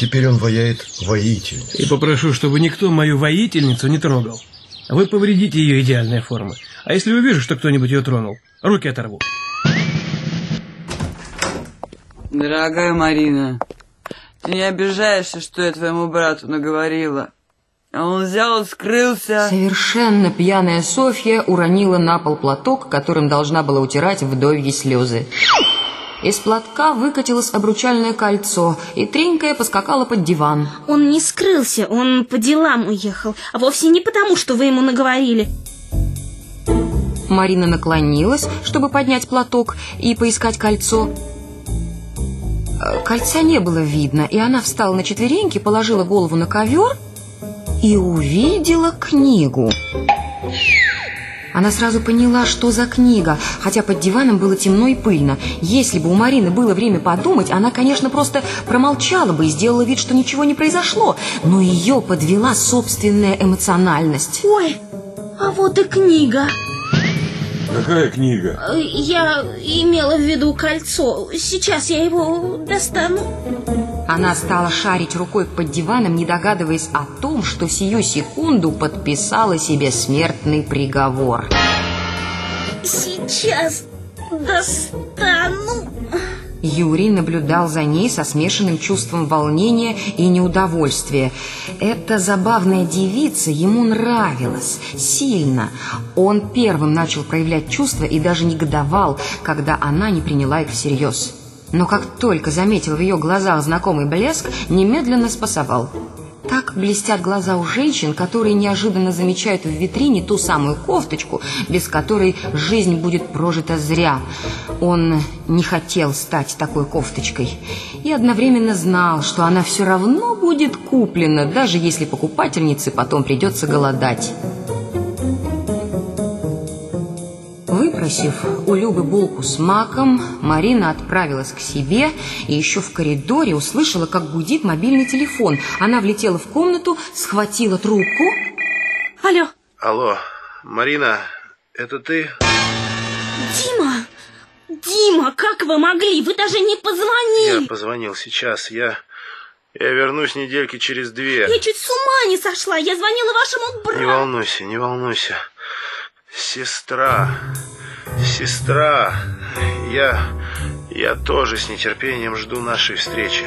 Теперь он ваяет воительницу. И попрошу, чтобы никто мою воительницу не трогал. Вы повредите ее идеальные формы. А если увижу, что кто-нибудь ее тронул, руки оторву. Дорогая Марина, ты не обижаешься, что я твоему брату наговорила? А он взял и скрылся. Совершенно пьяная Софья уронила на пол платок, которым должна была утирать вдовьи слезы. Из платка выкатилось обручальное кольцо, и тренькая поскакала под диван. Он не скрылся, он по делам уехал, а вовсе не потому, что вы ему наговорили. Марина наклонилась, чтобы поднять платок и поискать кольцо. Э, кольца не было видно, и она встала на четвереньки, положила голову на ковер и увидела книгу. Она сразу поняла, что за книга, хотя под диваном было темно и пыльно. Если бы у Марины было время подумать, она, конечно, просто промолчала бы и сделала вид, что ничего не произошло. Но ее подвела собственная эмоциональность. Ой, а вот и книга. Какая книга? Э, я имела в виду кольцо. Сейчас я его достану. Она стала шарить рукой под диваном, не догадываясь о том, что сию секунду подписала себе смертный приговор. Сейчас достану. Юрий наблюдал за ней со смешанным чувством волнения и неудовольствия. Эта забавная девица ему нравилась сильно. Он первым начал проявлять чувства и даже негодовал, когда она не приняла их всерьез. Но как только заметил в ее глазах знакомый блеск, немедленно спасовал. Так блестят глаза у женщин, которые неожиданно замечают в витрине ту самую кофточку, без которой жизнь будет прожита зря. Он не хотел стать такой кофточкой и одновременно знал, что она все равно будет куплена, даже если покупательнице потом придется голодать. Выпросив у Любы булку с маком, Марина отправилась к себе и еще в коридоре услышала, как гудит мобильный телефон. Она влетела в комнату, схватила трубку. Алло. Алло, Марина, это ты? Дима! Дима, как вы могли? Вы даже не позвонили. Я позвонил сейчас. Я... Я вернусь недельки через две. Я чуть с ума не сошла. Я звонила вашему брату. Не волнуйся, не волнуйся. Сестра, сестра, я, я тоже с нетерпением жду нашей встречи.